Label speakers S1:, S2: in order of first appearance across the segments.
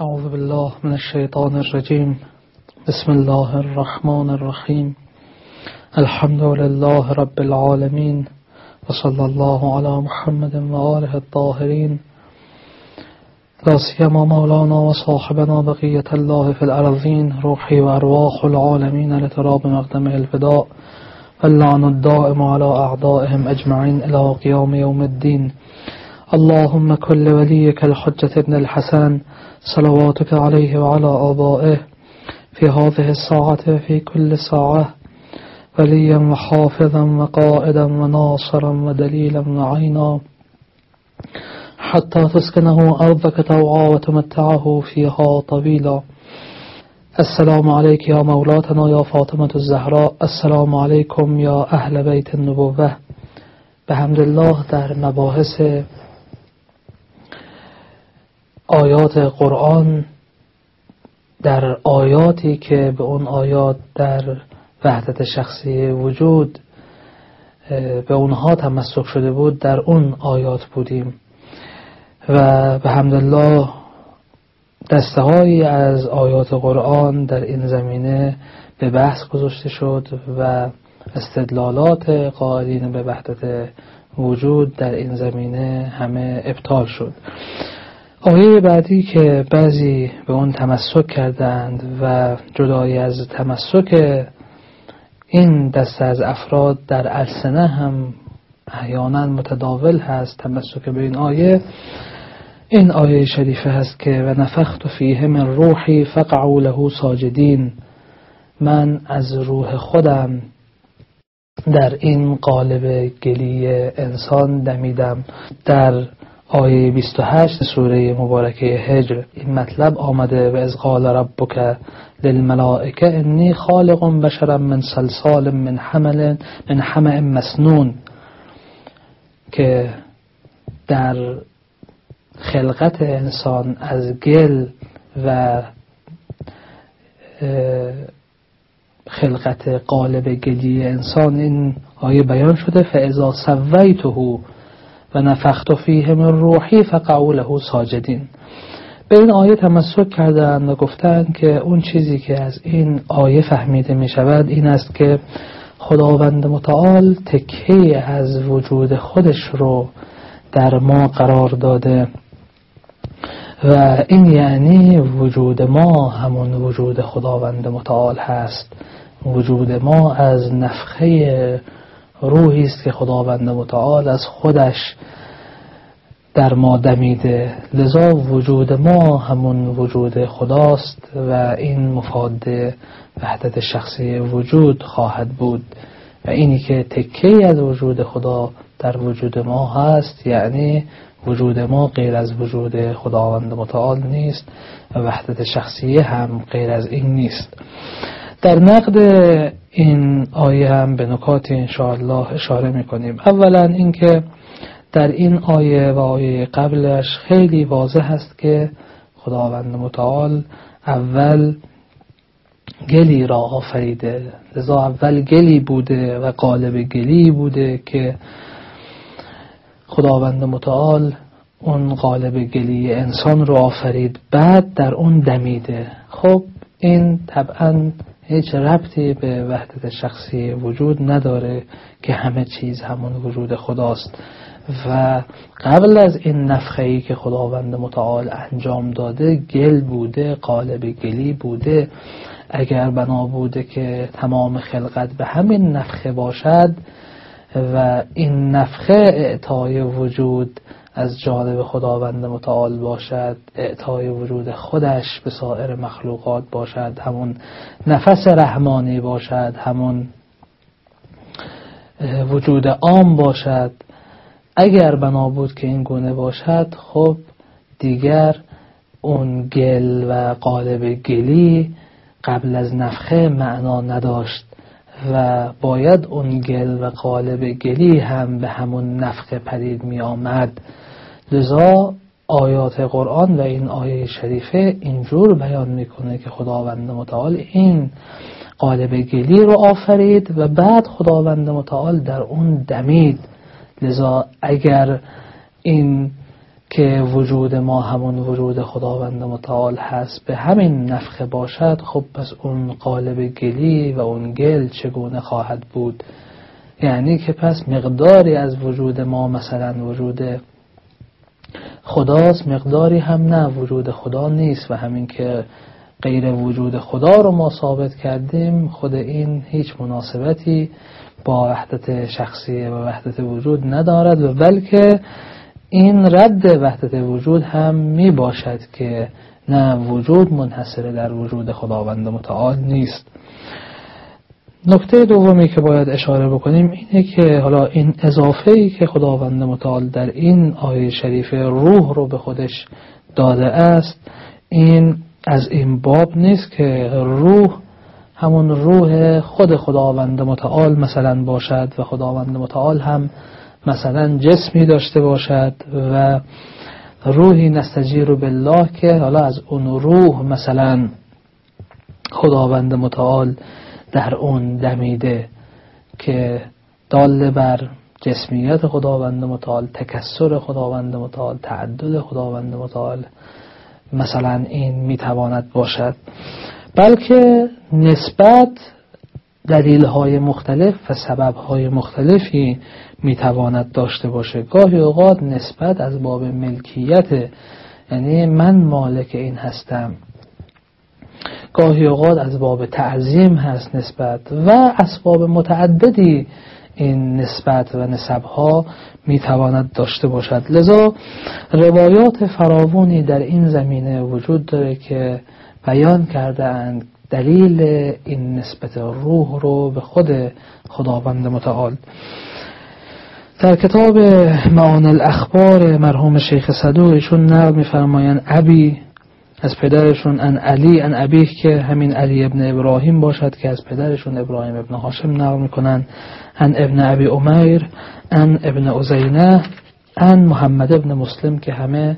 S1: أعوذ بالله من الشيطان الرجيم. بسم الله الرحمن الرحيم. الحمد لله رب العالمين. وصلى الله على محمد وآله الطاهرين. لا سيما مولانا وصاحبنا بقية الله في الأرضين روحي وأرواح العالمين لتراب مقدمه الفداء. واللعن الدائم على أعدائهم أجمعين إلى قيام يوم الدين. اللهم كل وليك الحجة ابن الحسن صلواتك عليه وعلى آبائه في هذه الساعة في كل ساعة. وليا وحافظا وقائدا وناصرا ودليلا وعينا. حتى تسكنه أرضك توعى وتمتعه فيها طويلا. السلام عليك يا مولاتنا يا فاطمة الزهراء. السلام عليكم يا أهل بيت النبوة. بحمد الله در مباحث آیات قرآن در آیاتی که به اون آیات در وحدت شخصی وجود به اونها تمسک شده بود در اون آیات بودیم. و به حمدالله دسته از آیات قرآن در این زمینه به بحث گذاشته شد و استدلالات قائلین به وحدت وجود در این زمینه همه ابطال شد. آیه بعدی که بعضی به اون تمسک کردند و جدایی از تمسک این دسته از افراد در السنه هم احیانا متداول هست تمسک به این آیه. این آیه شریفه هست که و نفخت فیه من روحی فقعوا له ساجدین. من از روح خودم در این قالب گلی انسان دمیدم. در آیه 28 سوره مبارکه هجر. این مطلب آمده و از قال ربک للملائکه انی خالق بشرا من سلسال من حمل من حمع مسنون. که در خلقت انسان از گل و خلقت قالب گلی انسان این آیه بیان شده فاذا سویته و نفخت فیه من روحی فقعوا له ساجدین. به این آیه تمسک کردند و گفتند که اون چیزی که از این آیه فهمیده می شود این است که خداوند متعال تکه از وجود خودش رو در ما قرار داده و این یعنی وجود ما همون وجود خداوند متعال هست. وجود ما از نفخه روحی است که خداوند متعال از خودش در ما دمیده. لذا وجود ما همون وجود خداست و این مفاد وحدت شخصی وجود خواهد بود. و اینی که تکه از وجود خدا در وجود ما هست یعنی وجود ما غیر از وجود خداوند متعال نیست و وحدت شخصی هم غیر از این نیست. در نقد این آیه هم به نکات انشاءالله اشاره می‌کنیم. اولا اینکه در این آیه و آیه قبلش خیلی واضح است که خداوند متعال اول گلی را آفریده. لذا اول گلی بوده و قالب گلی بوده که خداوند متعال اون قالب گلی انسان رو آفرید بعد در اون دمیده. خب این طبعا هیچ ربطی به وحدت شخصی وجود نداره که همه چیز همون وجود خداست. و قبل از این نفخه ای که خداوند متعال انجام داده گل بوده قالب گلی بوده. اگر بنا بوده که تمام خلقت به همین نفخه باشد و این نفخه اعطای وجود از جانب خداوند متعال باشد اعطای وجود خودش به سایر مخلوقات باشد همون نفس رحمانی باشد همون وجود عام باشد. اگر بنا بود که این گونه باشد خب دیگر اون گل و قالب گلی قبل از نفخه معنا نداشت. و باید اون گل و قالب گلی هم به همون نفخه پدید می آمد لذا آیات قرآن و این آیه شریفه اینجور بیان می‌کنه که خداوند متعال این قالب گلی رو آفرید و بعد خداوند متعال در اون دمید. لذا اگر این که وجود ما همون وجود خداوند متعال هست به همین نفخه باشد خب پس اون قالب گلی و اون گل چگونه خواهد بود؟ یعنی که پس مقداری از وجود ما مثلا وجود خداست مقداری هم نه وجود خدا نیست و همین که غیر وجود خدا رو ما ثابت کردیم خود این هیچ مناسبتی با وحدت شخصی و وحدت وجود ندارد و بلکه این رد وحدت وجود هم می باشد که نه وجود منحصر در وجود خداوند متعال نیست. نکته دومی که باید اشاره بکنیم اینه که حالا این اضافه ای که خداوند متعال در این آیه شریف روح رو به خودش داده است این از این باب نیست که روح همون روح خود خداوند متعال مثلا باشد و خداوند متعال هم مثلا جسمی داشته باشد و روحی نستجیر بالله که حالا از اون روح مثلا خداوند متعال در اون دمیده که دال بر جسمیت خداوند متعال تکسر خداوند متعال تعدد خداوند متعال مثلا این می‌تواند باشد. بلکه نسبت دلیل های مختلف و سبب های مختلفی می‌تواند داشته باشه. گاهی اوقات نسبت از باب ملکیت یعنی من مالک این هستم. گاهی اوقات از باب تعظیم هست نسبت و اسباب متعددی این نسبت و نسبها می‌تواند داشته باشد. لذا روایات فراوانی در این زمینه وجود داره که بیان کرده اند دلیل این نسبت روح رو به خود خداوند متعال. در کتاب معان الاخبار مرحوم شیخ صدوق ایشون نقل میفرمایند ابی از پدرشون ان علی ان ابیه که همین علی ابن ابراهیم باشد که از پدرشون ابراهیم ابن هاشم نقل می‌کنن ان ابن ابی امیر ان ابن ازینه ان محمد ابن مسلم که همه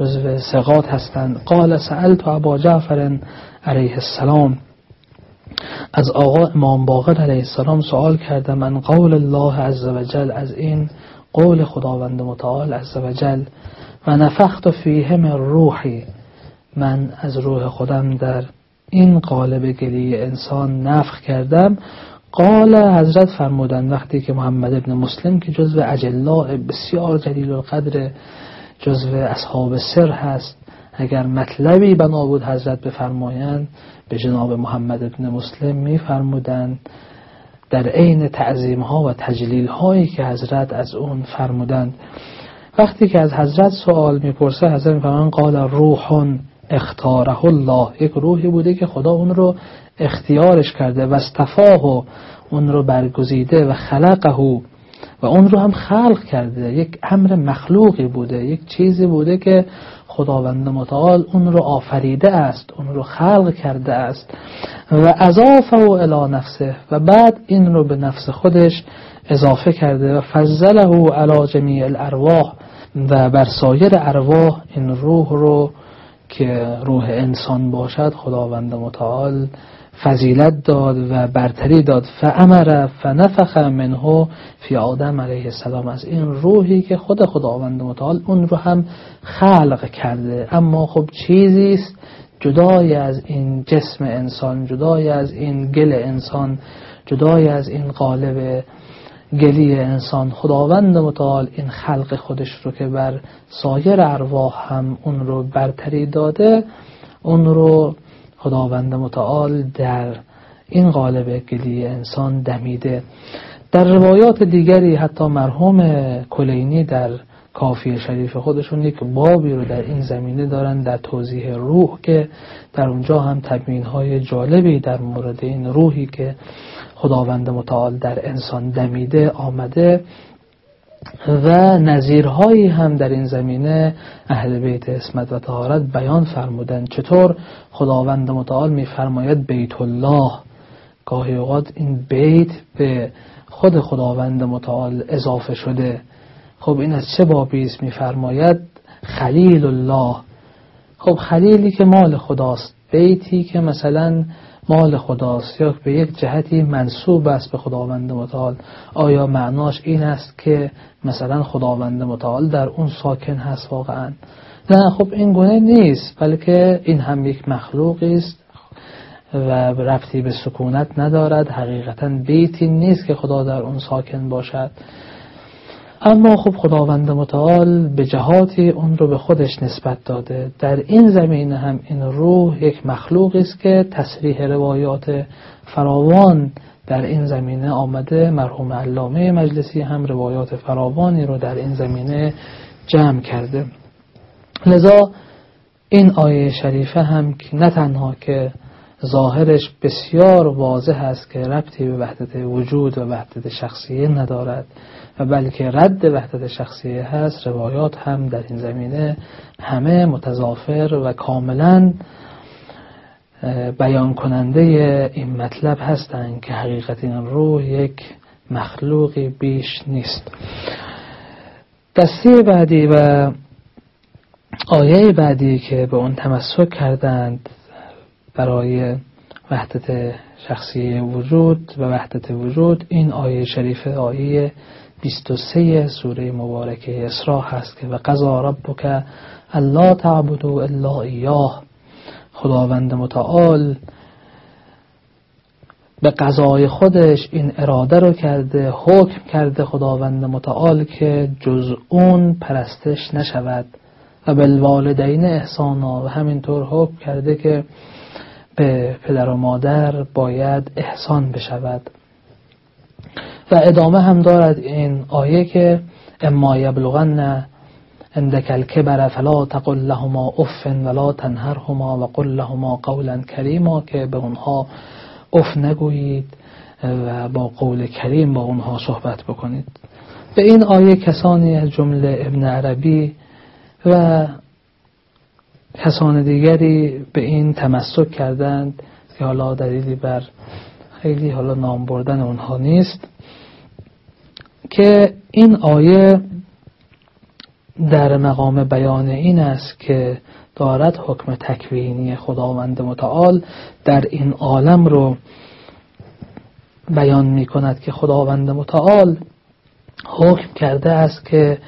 S1: جزو سقات هستند. قال سألت ابا جعفر علیه السلام. از آقا امام باقر علیه السلام سوال کردم من قول الله عز وجل از این قول خداوند متعال عز وجل و نفخت فیه من روحی من از روح خودم در این قالب گلی انسان نفخ کردم. قال حضرت فرمودن وقتی که محمد ابن مسلم که جزو اجلاء بسیار جلیل القدر جزو اصحاب سر هست اگر مطلبی بنا بود حضرت بفرمایند به جناب محمد ابن مسلم میفرمودند در عین تعظیم ها و تجلیل هایی که حضرت از اون فرمودند. وقتی که از حضرت سوال می‌پرسه حضرت میفرمایند قال روح اختاره الله. یک روحی بوده که خدا اون رو اختیارش کرده و استفاه اون رو برگزیده و خلقه و اون رو هم خلق کرده. یک امر مخلوقی بوده یک چیزی بوده که خداوند متعال اون رو آفریده است اون رو خلق کرده است. و اضافه و الی نفسه و بعد این رو به نفس خودش اضافه کرده. و فضله علی جمیع الارواح و بر سایر ارواح این روح رو که روح انسان باشد خداوند متعال فضیلت داد و برتری داد. فامر فنفخ منه فی آدم علیه السلام. از این روحی که خود خداوند متعال اون رو هم خلق کرده. اما خب چیزی است جدای از این جسم انسان جدای از این گل انسان جدای از این قالب گلی انسان. خداوند متعال این خلق خودش رو که بر سایر ارواح هم اون رو برتری داده اون رو خداوند متعال در این قالب گلی انسان دمیده. در روایات دیگری حتی مرحوم کلینی در کافی شریف خودشون یک بابی رو در این زمینه دارن در توضیح روح که در اونجا هم تبیین های جالبی در مورد این روحی که خداوند متعال در انسان دمیده آمده. و نظیرهایی هم در این زمینه اهل بیت اسمت و طهارت بیان فرمودن چطور خداوند متعال میفرماید بیت الله؟ گاهی اوقات این بیت به خود خداوند متعال اضافه شده. خب این از چه بابی است؟ میفرماید خلیل الله. خب خلیلی که مال خداست. بیتی که مثلا مال خداست. یا به یک جهتی منصوب است به خداوند متعال. آیا معناش این است که مثلا خداوند متعال در اون ساکن هست واقعا؟ نه خب این گونه نیست بلکه این هم یک مخلوقی است و رفتی به سکونت ندارد. حقیقتا بیتی نیست که خدا در اون ساکن باشد. اما خب خداوند متعال به جهاتی اون رو به خودش نسبت داده. در این زمینه هم این روح یک مخلوقی است که تصریح روایات فراوان در این زمینه آمده. مرحوم علامه مجلسی هم روایات فراوانی رو در این زمینه جمع کرده. لذا این آیه شریفه هم که نه تنها که ظاهرش بسیار واضح است که ربطی به وحدت وجود و وحدت شخصیه ندارد و بلکه رد وحدت شخصیه هست روایات هم در این زمینه همه متضافر و کاملا بیان کننده این مطلب هستند که حقیقت این روح یک مخلوقی بیش نیست. دسته بعدی و آیه بعدی که به اون تمسک کردند برای وحدت شخصی وجود و وحدت وجود این آیه شریف آیه 23 سوره مبارکه اسراء هست که و قضا ربک الا تعبدوا الا ایاه. خداوند متعال به قضای خودش این اراده رو کرده حکم کرده خداوند متعال که جز اون پرستش نشود و بالوالدین احسانا و همینطور حکم کرده که به پدر و مادر باید احسان بشود. و ادامه هم دارد این آیه که اما یبلغن عندك الكبر فلا تقل لهما اف ولا تنهرهما و قل لهما قولا کریما که به اونها اف نگویید و با قول کریم با اونها صحبت بکنید. به این آیه کسانی از جمله ابن عربی و کسان دیگری به این تمسک کردند که حالا دلیلی بر خیلی حالا نام بردن اونها نیست. که این آیه در مقام بیان این است که دارد حکم تکوینی خداوند متعال در این عالم رو بیان می کند که خداوند متعال حکم کرده است که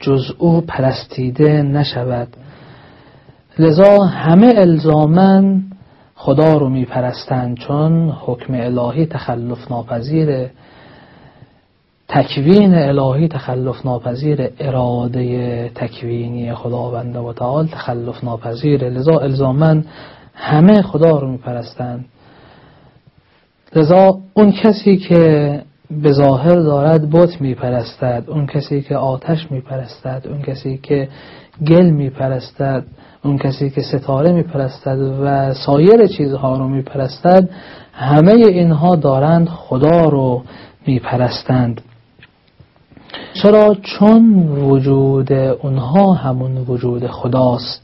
S1: جز او پرستیده نشود. لذا همه الزامن خدا رو میپرستند چون حکم الهی تخلف ناپذیر تکوین الهی تخلف ناپذیر اراده تکوینی خداوند و تعال تخلف ناپذیر. لذا الزامن همه خدا رو میپرستند. لذا اون کسی که به ظاهر دارد بت میپرستد اون کسی که آتش میپرستد اون کسی که گل میپرستد اون کسی که ستاره میپرستد و سایر چیزها رو میپرستد همه اینها دارند خدا رو میپرستند. چرا چون وجود اونها همون وجود خداست؟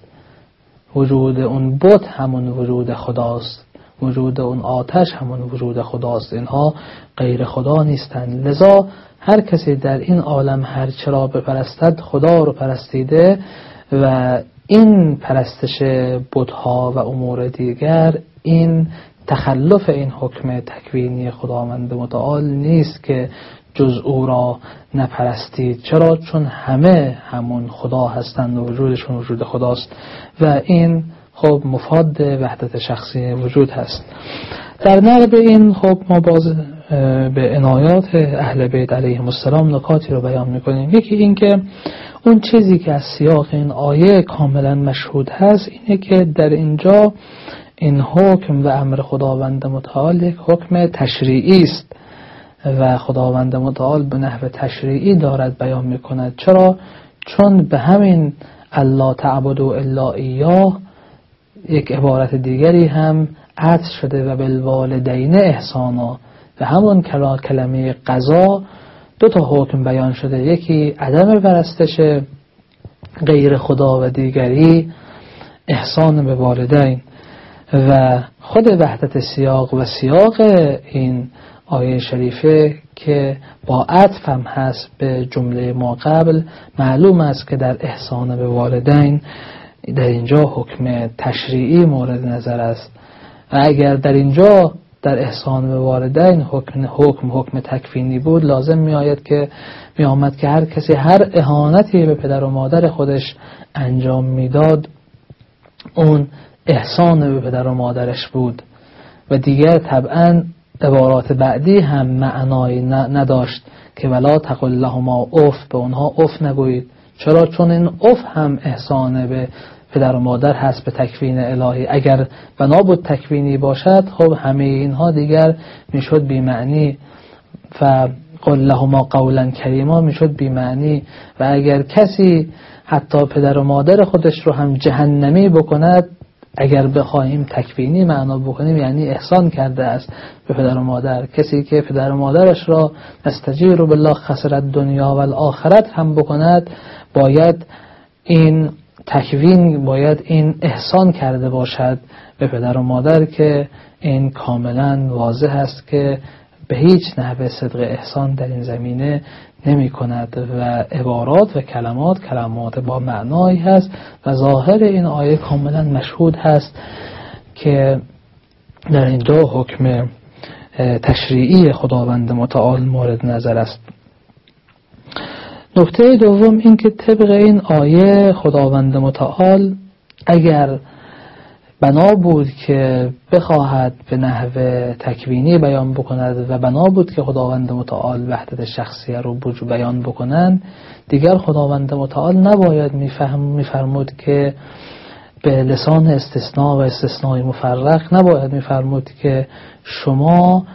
S1: وجود اون بت همون وجود خداست. وجود اون آتش همون وجود خداست. اینها غیر خدا نیستند. لذا هر کسی در این عالم هر چرا بپرستد خدا رو پرستیده و این پرستش بودها و امور دیگر این تخلف این حکم تکوینی خداوند متعال نیست که جز او را نپرستید. چرا؟ چون همه همون خدا هستند و وجودشون وجود خداست و این خب مفاد وحدت شخصی وجود هست. در نقد این خب ما باز به عنایات اهل بیت علیهم السلام نکاتی رو بیان می‌کنیم. یکی این که اون چیزی که از سیاق این آیه کاملا مشهود هست اینه که در اینجا این حکم و امر خداوند متعال یک حکم تشریعی است. و خداوند متعال به نحو تشریعی دارد بیان می‌کند. چرا؟ چون به همین الله تعبد و الا ایاه یک عبارت دیگری هم عطف شده و بالوالدین احسانا. و همون کلمه قضا دو تا حکم بیان شده. یکی عدم پرستش غیر خدا و دیگری احسان به والدین. و خود وحدت سیاق و سیاق این آیه شریفه که با عطف هست به جمله ما قبل معلوم است که در احسان به والدین در اینجا حکم تشریعی مورد نظر است. و اگر در اینجا در احسان به والدین حکم حکم حکم تکوینی بود لازم می آید که می آمد که هر کسی هر اهانتی به پدر و مادر خودش انجام می‌داد اون احسان به پدر و مادرش بود. و دیگر طبعا عبارات بعدی هم معنایی نداشت که ولا تقل لهما اف به اونها اف نگویید. چرا؟ چون این اف هم احسانه به پدر و مادر هست به تکوین الهی. اگر بنا بود تکوینی باشد خب همه اینها دیگر می‌شد بیمعنی. و قل لهما قولا کریما می‌شد بیمعنی. و اگر کسی حتی پدر و مادر خودش رو هم جهنمی بکند اگر بخواهیم تکوینی معنا بکنیم یعنی احسان کرده است به پدر و مادر. کسی که پدر و مادرش را استجیر بالله خسرت دنیا و الاخرت هم بکند باید این تکوین باید این احسان کرده باشد به پدر و مادر که این کاملا واضح است که به هیچ نحوه صدق احسان در این زمینه نمی کند و عبارات و کلمات کلمات با معنایی هست و ظاهر این آیه کاملا مشهود هست که در اینجا حکم تشریعی خداوند متعال مورد نظر است. نکته دوم این که طبق این آیه خداوند متعال اگر بنا بود که بخواهد به نحو تکوینی بیان بکند و بنا بود که خداوند متعال وحدت شخصیه رو بیان بکنند. دیگر خداوند متعال نباید میفرمود که به لسان استثناء و استثناء مفرق نباید میفرمود که شما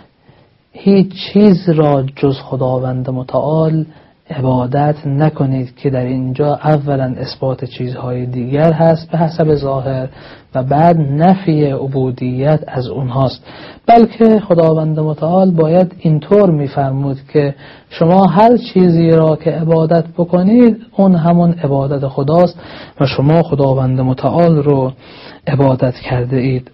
S1: هیچ چیز را جز خداوند متعال عبادت نکنید که در اینجا اولا اثبات چیزهای دیگر هست به حسب ظاهر. و بعد نفی عبودیت از اونهاست. بلکه خداوند متعال باید اینطور میفرمود که شما هر چیزی را که عبادت بکنید اون همون عبادت خداست و شما خداوند متعال رو عبادت کرده اید.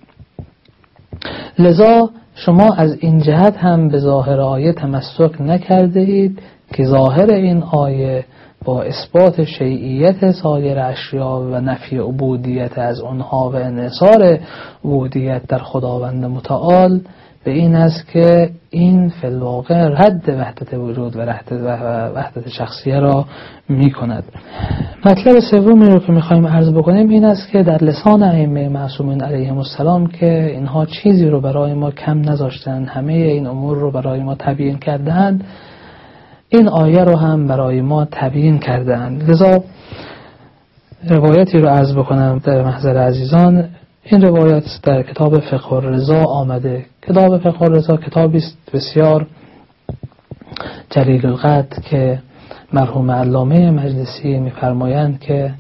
S1: لذا شما از این جهت هم به ظاهر آیه تمسک نکرده اید که ظاهر این آیه با اثبات شیعیت سایر اشیا و نفی عبودیت از اونها و انحصار عبودیت در خداوند متعال به این است که این فلواقع رد وحدت وجود و وحدت شخصیه را می کند مطلب سومی رو که می‌خوایم عرض بکنیم این است که در لسان ائمه معصومین علیهم السلام که اینها چیزی رو برای ما کم نذاشتن همه این امور رو برای ما تبیین کردند این آیه رو هم برای ما تبیین کردند لذا روایتی رو عرض بکنم در محضر عزیزان. این روایت در کتاب فقه رضا آمده. کتاب فقه رضا کتابی است بسیار جلیل القدر که مرحوم علامه مجلسی میفرمایند که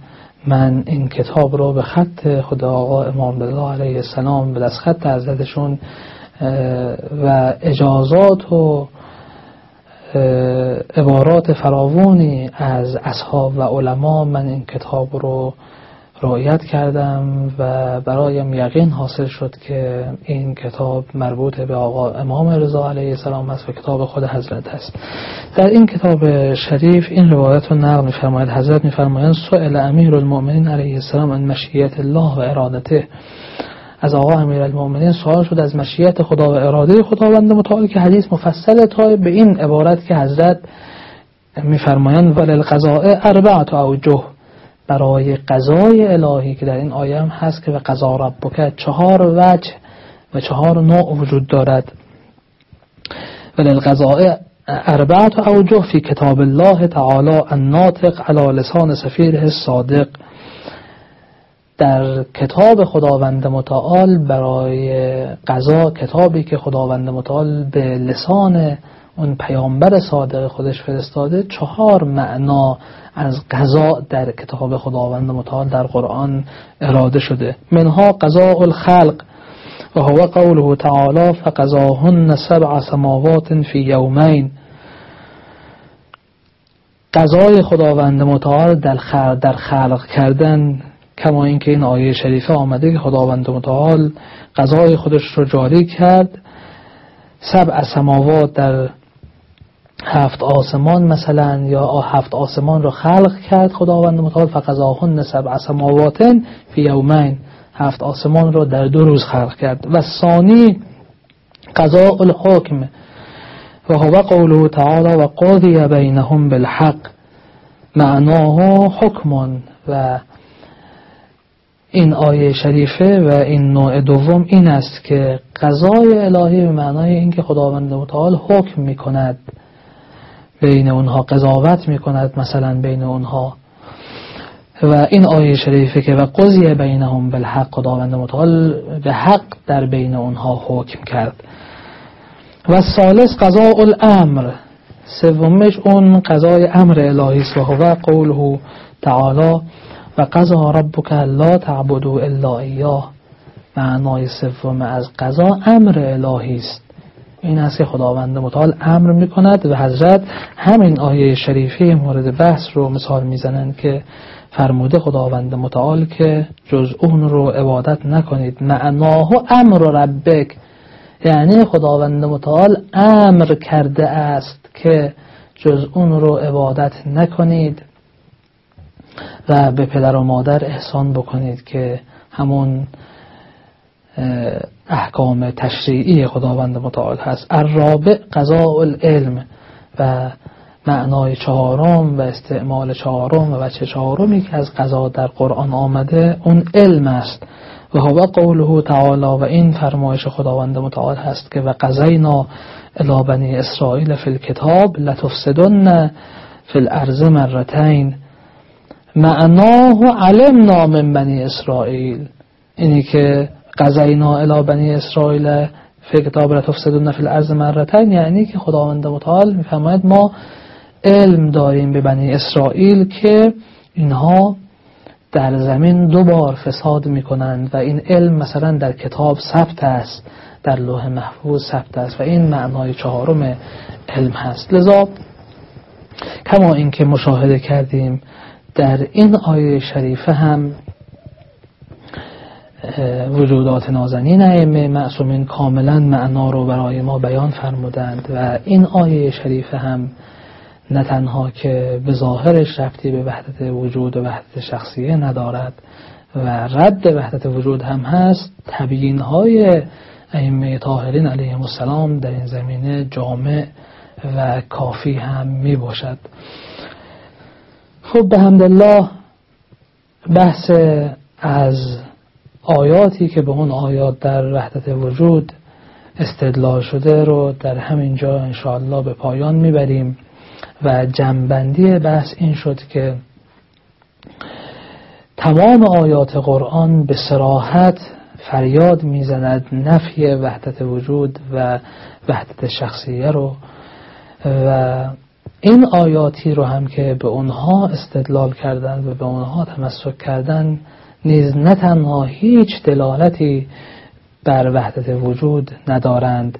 S1: من این کتاب رو به خط خدا آقا امام الله علیه السلام به دست خط حضرتشون و اجازات و عبارات فراوانی از اصحاب و علما من این کتاب رو رعایت کردم و برایم یقین حاصل شد که این کتاب مربوط به آقا امام رضا علیه السلام است و کتاب خود حضرت است. در این کتاب شریف این روایت رو نقل میفرماید. حضرت میفرمایند سئل امیر المؤمنین علیه السلام ان مشیت الله و ارادته. از آقا امیر المؤمنین سوال شد از مشیت خدا و اراده خداوند متعال که حدیث مفصل تا به این عبارت که حضرت میفرمایند وللقضاء اربعت اوجه. برای قضای الهی که در این آیه هم هست که به قضا ربک چهار وجه و چهار نوع وجود دارد. وللقضاء اربعت اوجه فی کتاب الله تعالی الناطق علی لسان سفیره الصادق. در کتاب خداوند متعال برای قضا کتابی که خداوند متعال به لسان اون پیامبر صادق خودش فرستاده چهار معنا از قضا در کتاب خداوند متعال در قرآن اراده شده. منها قضاء الخلق و هو قوله تعالی فقضاهن سبع سماوات فی یومین قضای خداوند متعال در خلق کردن کما اینکه این آیه شریفه آمده که خداوند متعال قضای خودش رو جاری کرد. سبع سماوات در هفت آسمان مثلا یا هفت آسمان رو خلق کرد خداوند متعال. فقضاهن سبع سماوات فی یومین. هفت آسمان رو در دو روز خلق کرد. و ثانی قضاء الحکم. و هو قوله تعالی و قاضی بینهم بالحق. معناه حکم و این آیه شریفه و این نوع دوم این است که قضای الهی به معنای اینکه خداوند متعال حکم می کند بین اونها قضاوت می کند مثلا بین اونها. و این آیه شریفه که و قضیه بینهم بالحق خداوند متعال به حق در بین اونها حکم کرد. و سالس قضاء الامر. سومش اون قضای امر الهی است و قوله تعالی. و قضا ربک لا تعبدوا الا ایاه. معنای سوم از قضا امر الهی است. این است که خداوند متعال امر می کند و حضرت همین آیه شریفه مورد بحث رو مثال می‌زنند که فرموده خداوند متعال که جز اون رو عبادت نکنید. معناه امر ربک. یعنی خداوند متعال امر کرده است که جز اون رو عبادت نکنید. و به پدر و مادر احسان بکنید که همون احکام تشریعی خداوند متعال هست. الرابع قضاء العلم و معنای چهارم و استعمال چهارم و بچه چهارمی که از قضا در قرآن آمده اون علم است. و هو قوله تعالی و این فرمایش خداوند متعال هست که و قضینا الی بنی اسرائیل فی الكتاب لتفسدن فی الارض مرتین. معناه علمنا من بنی اسرائیل. اینی که قضینا الی بنی اسرائیل فی کتاب لتفسدن فی الارض مرتین یعنی که خداوند متعال میفرماید ما علم داریم به بنی اسرائیل که اینها در زمین دو بار فساد می‌کنند و این علم مثلا در کتاب ثبت است در لوح محفوظ ثبت است و این معنای چهارم علم هست. لذا کما اینکه مشاهده کردیم در این آیه شریفه هم وجودات نازنین ائمه معصومین کاملا معنا رو برای ما بیان فرمودند و این آیه شریفه هم نه تنها که به ظاهرش رفتی به وحدت وجود و وحدت شخصیه ندارد و رد وحدت وجود هم هست تبیین های ائمه طاهرین علیهم السلام در این زمینه جامع و کافی هم می باشد خب به همدلله بحث از آیاتی که به اون آیات در وحدت وجود استدلال شده رو در همین جا انشاءالله به پایان می‌بریم و جنبندی بحث این شد که تمام آیات قرآن به سراحت فریاد می‌زند نفی وحدت وجود و وحدت شخصیه رو و این آیاتی رو هم که به اونها استدلال کردن و به اونها تمسک کردن نیز نه تنها هیچ دلالتی بر وحدت وجود ندارند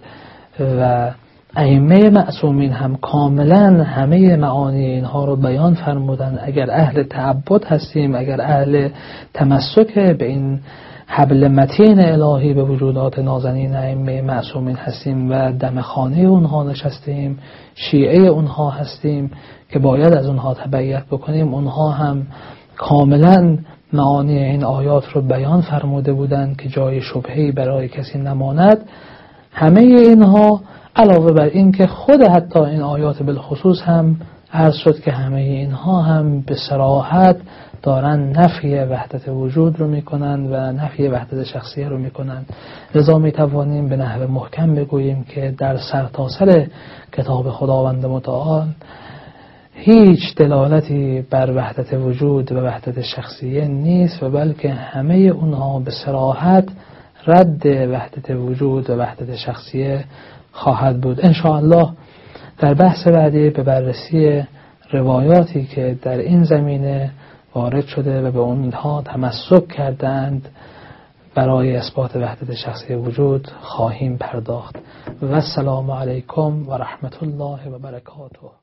S1: و ائمه معصومین هم کاملا همه معانی اینها رو بیان فرمودن اگر اهل تعبد هستیم اگر اهل تمسک به این حبل متین الهی به وجودات نازنین ائمه معصومین هستیم و دم خانه اونها نشستیم شیعه اونها هستیم که باید از اونها تبعیت بکنیم. اونها هم کاملا معانی این آیات رو بیان فرموده بودند که جای شبهی برای کسی نماند. همه اینها علاوه بر این که خود حتی این آیات بالخصوص هم عرض شد که همه اینها هم به سراحت دارن نفی وحدت وجود رو می‌کنند و نفی وحدت شخصیه رو می‌کنند لذا می‌توانیم به نحو محکم بگوییم که در سرتاسر کتاب خداوند متعال هیچ دلالتی بر وحدت وجود و وحدت شخصیه نیست و بلکه همه اونها به سراحت رد وحدت وجود و وحدت شخصیه خواهد بود. الله در بحث بعدی به بررسی روایاتی که در این زمینه وارد شده و به اونها تمسک کردند برای اثبات وحدت شخصی وجود خواهیم پرداخت. و السلام علیکم و رحمت الله و برکاته.